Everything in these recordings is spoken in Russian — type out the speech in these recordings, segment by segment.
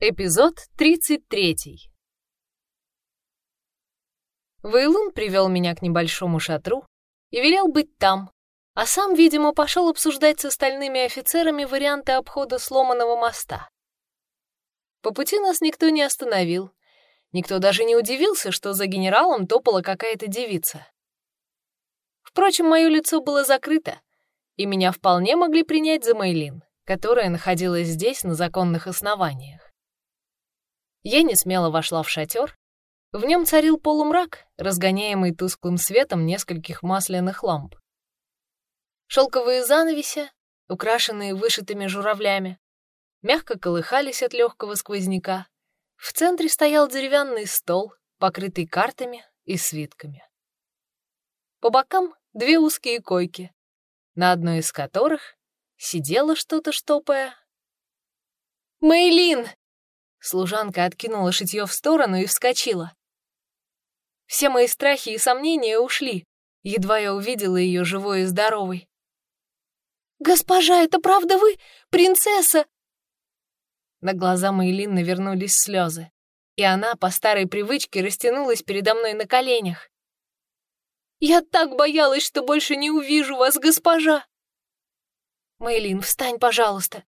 Эпизод 33. Вейлун привел меня к небольшому шатру и велел быть там, а сам, видимо, пошел обсуждать с остальными офицерами варианты обхода сломанного моста. По пути нас никто не остановил. Никто даже не удивился, что за генералом топала какая-то девица. Впрочем, мое лицо было закрыто, и меня вполне могли принять за Мейлин, которая находилась здесь на законных основаниях. Я не смело вошла в шатер. В нем царил полумрак, разгоняемый тусклым светом нескольких масляных ламп. Шелковые занавеси, украшенные вышитыми журавлями, мягко колыхались от легкого сквозняка. В центре стоял деревянный стол, покрытый картами и свитками. По бокам две узкие койки, на одной из которых сидела что-то штопая. «Мэйлин!» Служанка откинула шитьё в сторону и вскочила. Все мои страхи и сомнения ушли, едва я увидела ее живой и здоровой. «Госпожа, это правда вы? Принцесса?» На глаза Мейлин навернулись слезы, и она по старой привычке растянулась передо мной на коленях. «Я так боялась, что больше не увижу вас, госпожа!» «Мейлин, встань, пожалуйста!»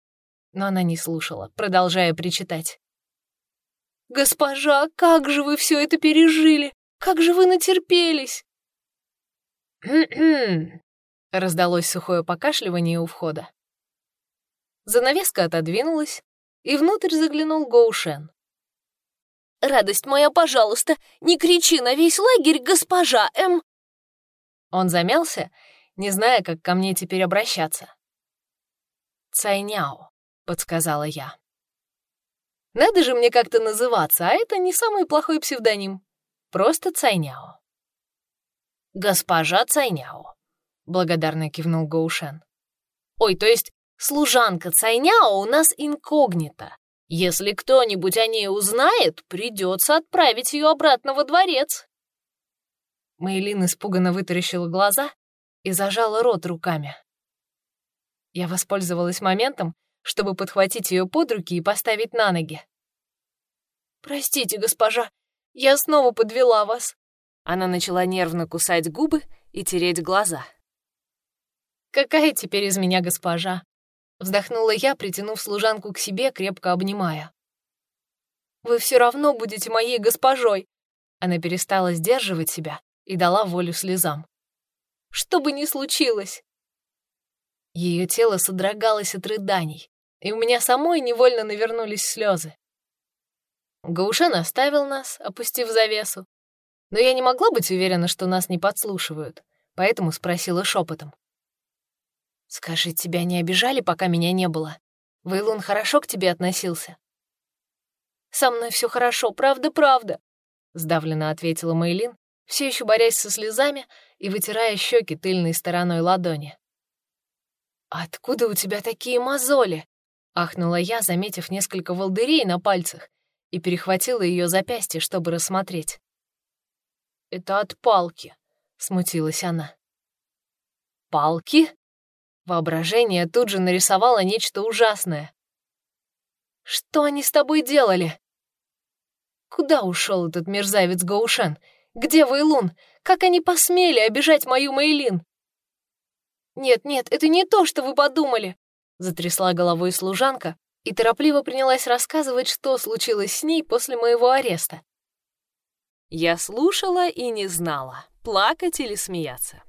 Но она не слушала, продолжая причитать. «Госпожа, как же вы все это пережили? Как же вы натерпелись?» раздалось сухое покашливание у входа. Занавеска отодвинулась, и внутрь заглянул Гоушен. «Радость моя, пожалуйста, не кричи на весь лагерь, госпожа М!» Он замялся, не зная, как ко мне теперь обращаться. «Цайняо», — подсказала я. Надо же мне как-то называться, а это не самый плохой псевдоним. Просто Цайняо. «Госпожа Цайняо», — благодарно кивнул Гоушен. «Ой, то есть служанка Цайняо у нас инкогнито. Если кто-нибудь о ней узнает, придется отправить ее обратно во дворец». Мейлин испуганно вытаращила глаза и зажала рот руками. Я воспользовалась моментом чтобы подхватить ее под руки и поставить на ноги. «Простите, госпожа, я снова подвела вас». Она начала нервно кусать губы и тереть глаза. «Какая теперь из меня госпожа?» Вздохнула я, притянув служанку к себе, крепко обнимая. «Вы все равно будете моей госпожой!» Она перестала сдерживать себя и дала волю слезам. «Что бы ни случилось!» Ее тело содрогалось от рыданий и у меня самой невольно навернулись слезы. Гаушен оставил нас, опустив завесу, но я не могла быть уверена, что нас не подслушивают, поэтому спросила шепотом. «Скажи, тебя не обижали, пока меня не было? Вейлун хорошо к тебе относился?» «Со мной все хорошо, правда-правда», — сдавленно ответила Мейлин, все еще борясь со слезами и вытирая щеки тыльной стороной ладони. «Откуда у тебя такие мозоли?» Ахнула я, заметив несколько волдырей на пальцах, и перехватила ее запястье, чтобы рассмотреть. «Это от палки», — смутилась она. «Палки?» Воображение тут же нарисовало нечто ужасное. «Что они с тобой делали?» «Куда ушел этот мерзавец Гаушен? Где Вейлун? Как они посмели обижать мою Мейлин?» «Нет-нет, это не то, что вы подумали. Затрясла головой служанка и торопливо принялась рассказывать, что случилось с ней после моего ареста. Я слушала и не знала, плакать или смеяться.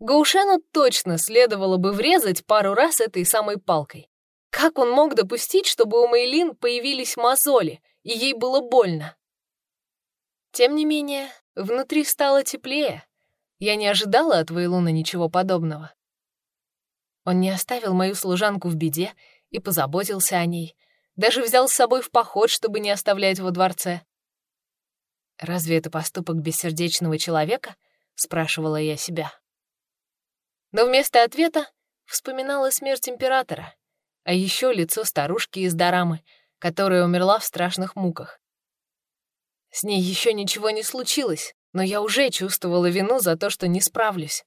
Гаушену точно следовало бы врезать пару раз этой самой палкой. Как он мог допустить, чтобы у Мейлин появились мозоли, и ей было больно? Тем не менее, внутри стало теплее. Я не ожидала от Вейлуна ничего подобного. Он не оставил мою служанку в беде и позаботился о ней. Даже взял с собой в поход, чтобы не оставлять во дворце. «Разве это поступок бессердечного человека?» — спрашивала я себя. Но вместо ответа вспоминала смерть императора, а еще лицо старушки из Дорамы, которая умерла в страшных муках. С ней еще ничего не случилось, но я уже чувствовала вину за то, что не справлюсь,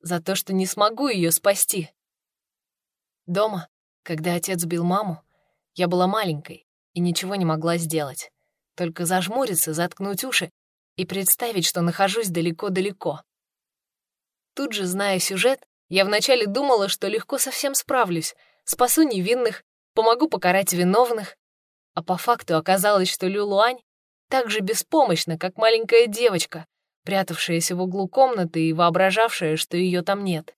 за то, что не смогу ее спасти. Дома, когда отец бил маму, я была маленькой, и ничего не могла сделать. Только зажмуриться, заткнуть уши и представить, что нахожусь далеко-далеко. Тут же, зная сюжет, я вначале думала, что легко совсем справлюсь, спасу невинных, помогу покарать виновных, а по факту оказалось, что Люлуань так же беспомощна, как маленькая девочка, прятавшаяся в углу комнаты и воображавшая, что ее там нет.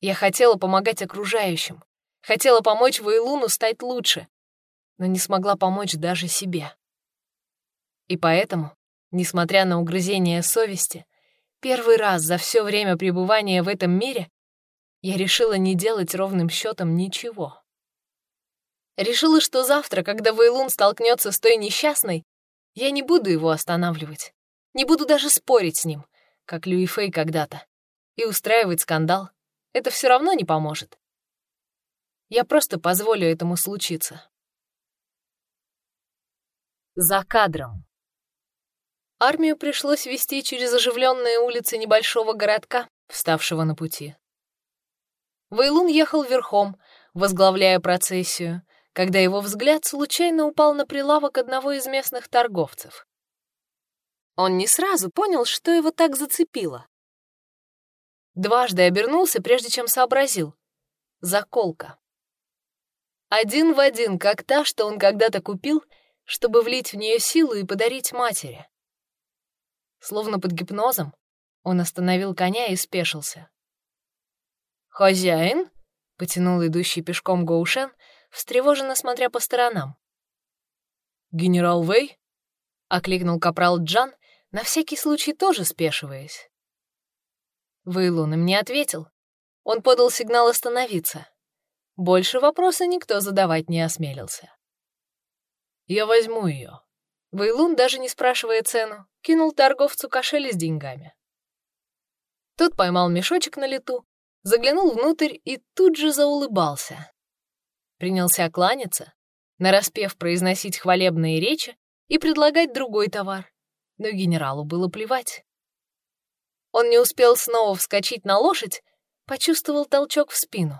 Я хотела помогать окружающим, хотела помочь Вейлуну стать лучше, но не смогла помочь даже себе. И поэтому, несмотря на угрызение совести, первый раз за все время пребывания в этом мире я решила не делать ровным счетом ничего. Решила, что завтра, когда Вейлун столкнется с той несчастной, я не буду его останавливать, не буду даже спорить с ним, как Люи Фэй когда-то, и устраивать скандал. Это все равно не поможет. Я просто позволю этому случиться. За кадром. Армию пришлось вести через оживленные улицы небольшого городка, вставшего на пути. Вейлун ехал верхом, возглавляя процессию, когда его взгляд случайно упал на прилавок одного из местных торговцев. Он не сразу понял, что его так зацепило. Дважды обернулся, прежде чем сообразил. Заколка. Один в один, как та, что он когда-то купил, чтобы влить в нее силу и подарить матери. Словно под гипнозом, он остановил коня и спешился. «Хозяин?» — потянул идущий пешком Гоушен, встревоженно смотря по сторонам. «Генерал Вэй?» — окликнул капрал Джан, на всякий случай тоже спешиваясь. Вейлун им не ответил. Он подал сигнал остановиться. Больше вопроса никто задавать не осмелился. «Я возьму ее». Вейлун, даже не спрашивая цену, кинул торговцу кошель с деньгами. Тот поймал мешочек на лету, заглянул внутрь и тут же заулыбался. Принялся кланяться, нараспев произносить хвалебные речи и предлагать другой товар, но генералу было плевать. Он не успел снова вскочить на лошадь, почувствовал толчок в спину.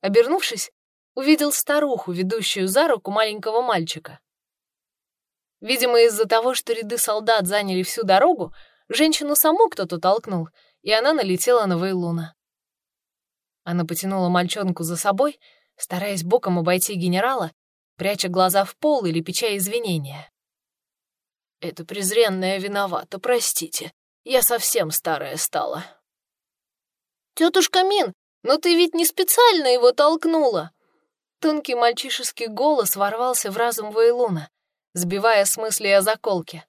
Обернувшись, увидел старуху, ведущую за руку маленького мальчика. Видимо, из-за того, что ряды солдат заняли всю дорогу, женщину саму кто-то толкнул, и она налетела на Вейлуна. Она потянула мальчонку за собой, стараясь боком обойти генерала, пряча глаза в пол или печа извинения. «Это презренная виновата, простите», я совсем старая стала. Тетушка Мин, но ты ведь не специально его толкнула. Тонкий мальчишеский голос ворвался в разум Вейлуна, сбивая с мысли о заколке.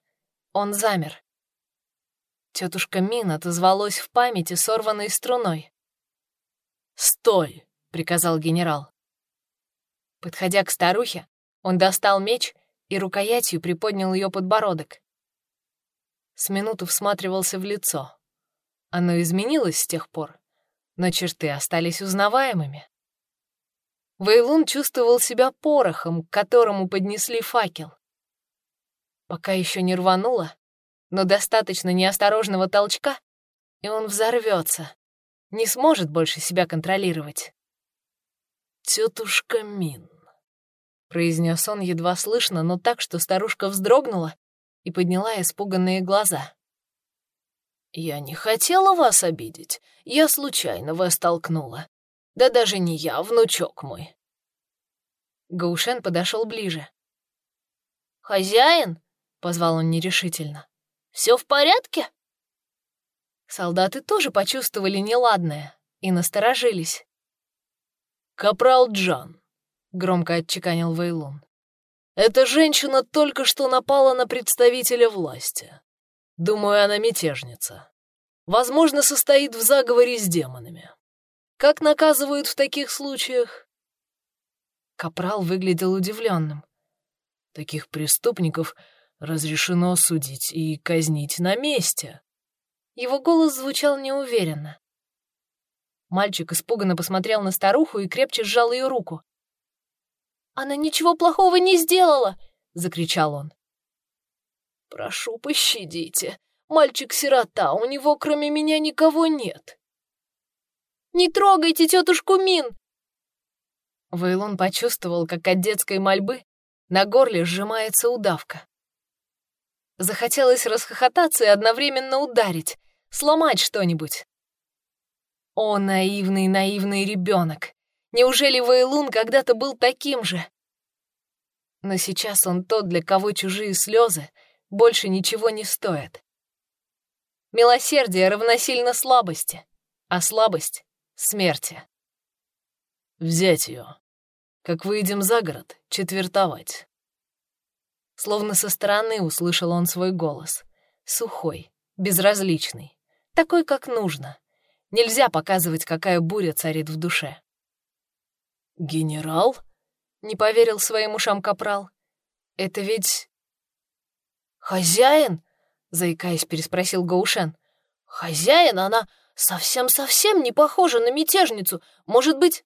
Он замер. Тетушка Мин отозвалась в памяти сорванной струной. «Стой!» — приказал генерал. Подходя к старухе, он достал меч и рукоятью приподнял ее подбородок. С минуту всматривался в лицо. Оно изменилось с тех пор, но черты остались узнаваемыми. Вейлун чувствовал себя порохом, к которому поднесли факел. Пока еще не рвануло, но достаточно неосторожного толчка, и он взорвется, не сможет больше себя контролировать. «Тетушка Мин», — произнес он едва слышно, но так, что старушка вздрогнула и подняла испуганные глаза. «Я не хотела вас обидеть. Я случайно вас толкнула. Да даже не я, внучок мой». Гаушен подошел ближе. «Хозяин?» — позвал он нерешительно. «Все в порядке?» Солдаты тоже почувствовали неладное и насторожились. «Капрал Джан», — громко отчеканил Вейлун. Эта женщина только что напала на представителя власти. Думаю, она мятежница. Возможно, состоит в заговоре с демонами. Как наказывают в таких случаях? Капрал выглядел удивленным. Таких преступников разрешено судить и казнить на месте. Его голос звучал неуверенно. Мальчик испуганно посмотрел на старуху и крепче сжал ее руку. «Она ничего плохого не сделала!» — закричал он. «Прошу, пощадите. Мальчик-сирота, у него кроме меня никого нет». «Не трогайте тетушку Мин!» Вейлон почувствовал, как от детской мольбы На горле сжимается удавка. Захотелось расхохотаться и одновременно ударить, сломать что-нибудь. О, наивный, наивный ребенок! Неужели Вейлун когда-то был таким же? Но сейчас он тот, для кого чужие слезы больше ничего не стоят. Милосердие равносильно слабости, а слабость — смерти. Взять ее. Как выйдем за город, четвертовать. Словно со стороны услышал он свой голос. Сухой, безразличный, такой, как нужно. Нельзя показывать, какая буря царит в душе. «Генерал?» — не поверил своим ушам капрал. «Это ведь...» «Хозяин?» — заикаясь, переспросил Гаушен. «Хозяин? Она совсем-совсем не похожа на мятежницу. Может быть...»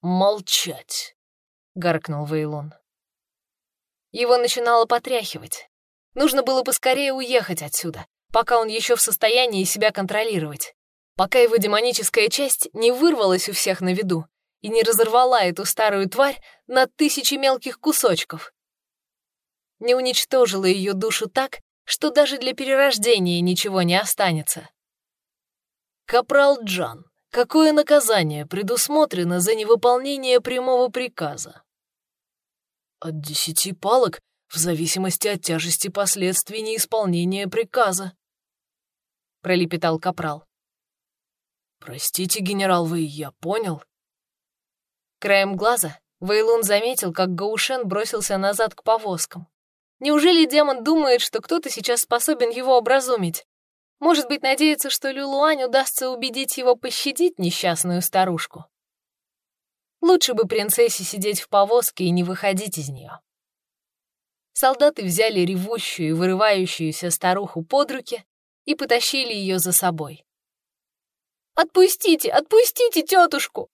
«Молчать!» — гаркнул Вейлон. Его начинало потряхивать. Нужно было поскорее уехать отсюда, пока он еще в состоянии себя контролировать, пока его демоническая часть не вырвалась у всех на виду и не разорвала эту старую тварь на тысячи мелких кусочков. Не уничтожила ее душу так, что даже для перерождения ничего не останется. «Капрал Джан, какое наказание предусмотрено за невыполнение прямого приказа?» «От десяти палок в зависимости от тяжести последствий неисполнения приказа», — пролепетал Капрал. «Простите, генерал, вы, я понял. Краем глаза Вейлун заметил, как Гаушен бросился назад к повозкам. Неужели демон думает, что кто-то сейчас способен его образумить? Может быть, надеется, что Люлуань удастся убедить его пощадить несчастную старушку? Лучше бы принцессе сидеть в повозке и не выходить из нее. Солдаты взяли ревущую и вырывающуюся старуху под руки и потащили ее за собой. «Отпустите, отпустите тетушку!»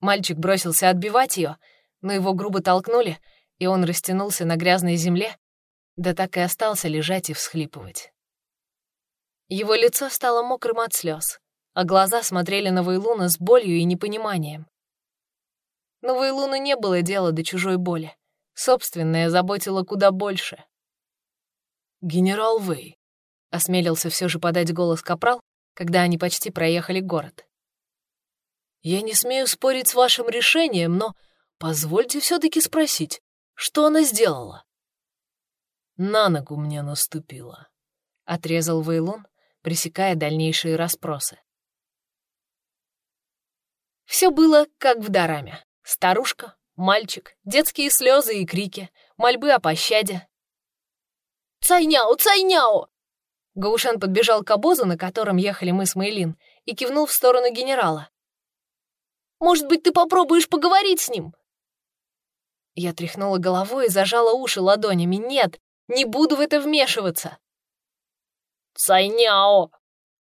Мальчик бросился отбивать ее, но его грубо толкнули, и он растянулся на грязной земле, да так и остался лежать и всхлипывать. Его лицо стало мокрым от слез, а глаза смотрели на Вейлуна с болью и непониманием. Но Вейлуну не было дела до чужой боли. Собственное заботило куда больше. «Генерал Вэй», — осмелился все же подать голос Капрал, когда они почти проехали город. Я не смею спорить с вашим решением, но позвольте все-таки спросить, что она сделала?» «На ногу мне наступила», — отрезал Вейлон, пресекая дальнейшие расспросы. Все было как в Дараме. Старушка, мальчик, детские слезы и крики, мольбы о пощаде. «Цайняо! Цайняо!» Гаушан подбежал к обозу, на котором ехали мы с Мейлин, и кивнул в сторону генерала. Может быть, ты попробуешь поговорить с ним?» Я тряхнула головой и зажала уши ладонями. «Нет, не буду в это вмешиваться!» «Цайняо!»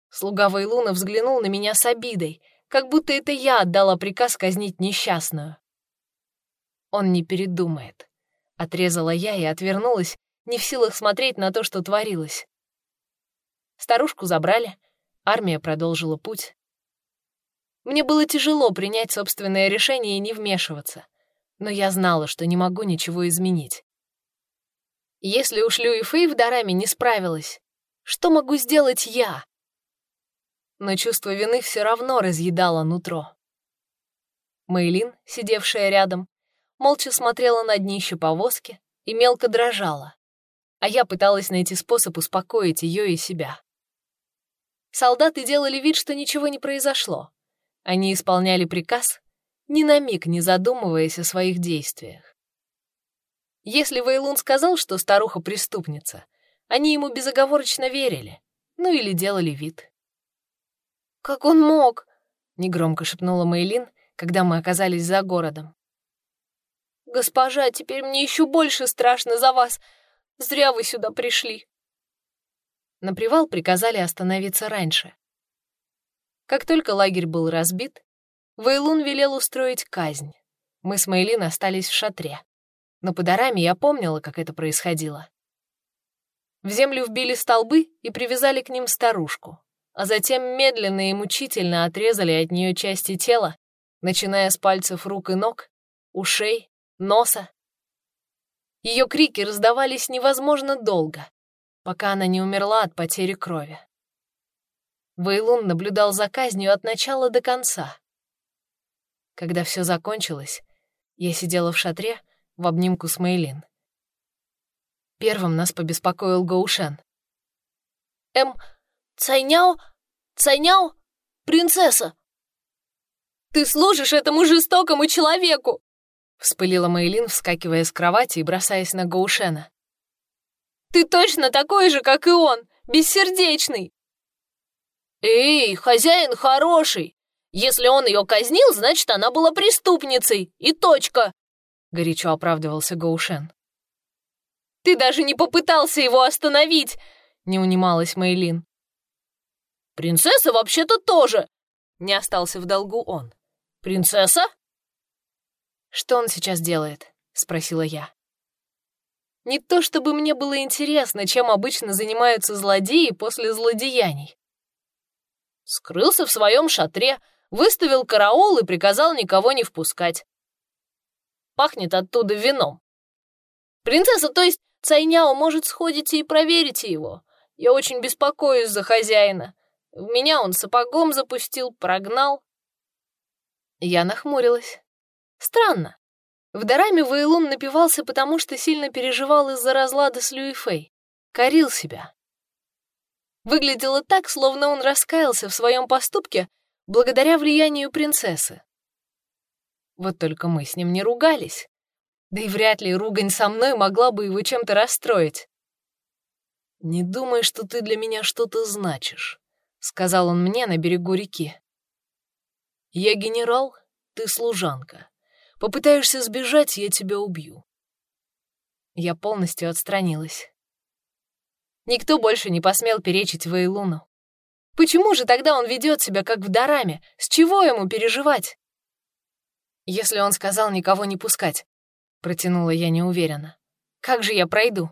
Слуга Вейлуна взглянул на меня с обидой, как будто это я отдала приказ казнить несчастную. Он не передумает. Отрезала я и отвернулась, не в силах смотреть на то, что творилось. Старушку забрали, армия продолжила путь. Мне было тяжело принять собственное решение и не вмешиваться, но я знала, что не могу ничего изменить. Если уж Люи Фэй в Дараме не справилась, что могу сделать я? Но чувство вины все равно разъедало нутро. Мэйлин, сидевшая рядом, молча смотрела на днище повозки и мелко дрожала, а я пыталась найти способ успокоить ее и себя. Солдаты делали вид, что ничего не произошло, они исполняли приказ, ни на миг не задумываясь о своих действиях. Если Вейлун сказал, что старуха преступница, они ему безоговорочно верили, ну или делали вид. «Как он мог?» — негромко шепнула Мейлин, когда мы оказались за городом. «Госпожа, теперь мне еще больше страшно за вас. Зря вы сюда пришли». На привал приказали остановиться раньше. Как только лагерь был разбит, Вейлун велел устроить казнь. Мы с Мейлин остались в шатре. Но по дараме я помнила, как это происходило. В землю вбили столбы и привязали к ним старушку, а затем медленно и мучительно отрезали от нее части тела, начиная с пальцев рук и ног, ушей, носа. Ее крики раздавались невозможно долго, пока она не умерла от потери крови. Вейлун наблюдал за казнью от начала до конца. Когда все закончилось, я сидела в шатре в обнимку с Мейлин. Первым нас побеспокоил Гоушен. «Эм, Цайняо? Цайняо? Принцесса!» «Ты служишь этому жестокому человеку!» Вспылила Мейлин, вскакивая с кровати и бросаясь на Гоушена. «Ты точно такой же, как и он, бессердечный!» «Эй, хозяин хороший! Если он ее казнил, значит, она была преступницей, и точка!» Горячо оправдывался Гоушен. «Ты даже не попытался его остановить!» — не унималась Мейлин. «Принцесса вообще-то тоже!» — не остался в долгу он. «Принцесса?» «Что он сейчас делает?» — спросила я. Не то чтобы мне было интересно, чем обычно занимаются злодеи после злодеяний. Скрылся в своем шатре, выставил караул и приказал никого не впускать. Пахнет оттуда вином. Принцесса, то есть Цайняо, может, сходите и проверите его. Я очень беспокоюсь за хозяина. В меня он сапогом запустил, прогнал. Я нахмурилась. Странно. В Дараме Вейлун напивался, потому что сильно переживал из-за разлада с Люифей. Корил себя. Выглядело так, словно он раскаялся в своем поступке благодаря влиянию принцессы. Вот только мы с ним не ругались. Да и вряд ли ругань со мной могла бы его чем-то расстроить. «Не думай, что ты для меня что-то значишь», — сказал он мне на берегу реки. «Я генерал, ты служанка. Попытаешься сбежать, я тебя убью». Я полностью отстранилась. Никто больше не посмел перечить Вейлуну. Почему же тогда он ведет себя как в Дараме? С чего ему переживать? Если он сказал никого не пускать, протянула я неуверенно. Как же я пройду?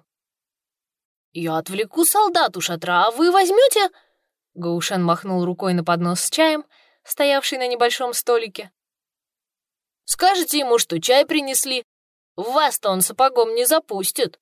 Я отвлеку солдат у шатра, а вы возьмете? Гаушен махнул рукой на поднос с чаем, стоявший на небольшом столике. Скажете ему, что чай принесли. Вас-то он сапогом не запустит.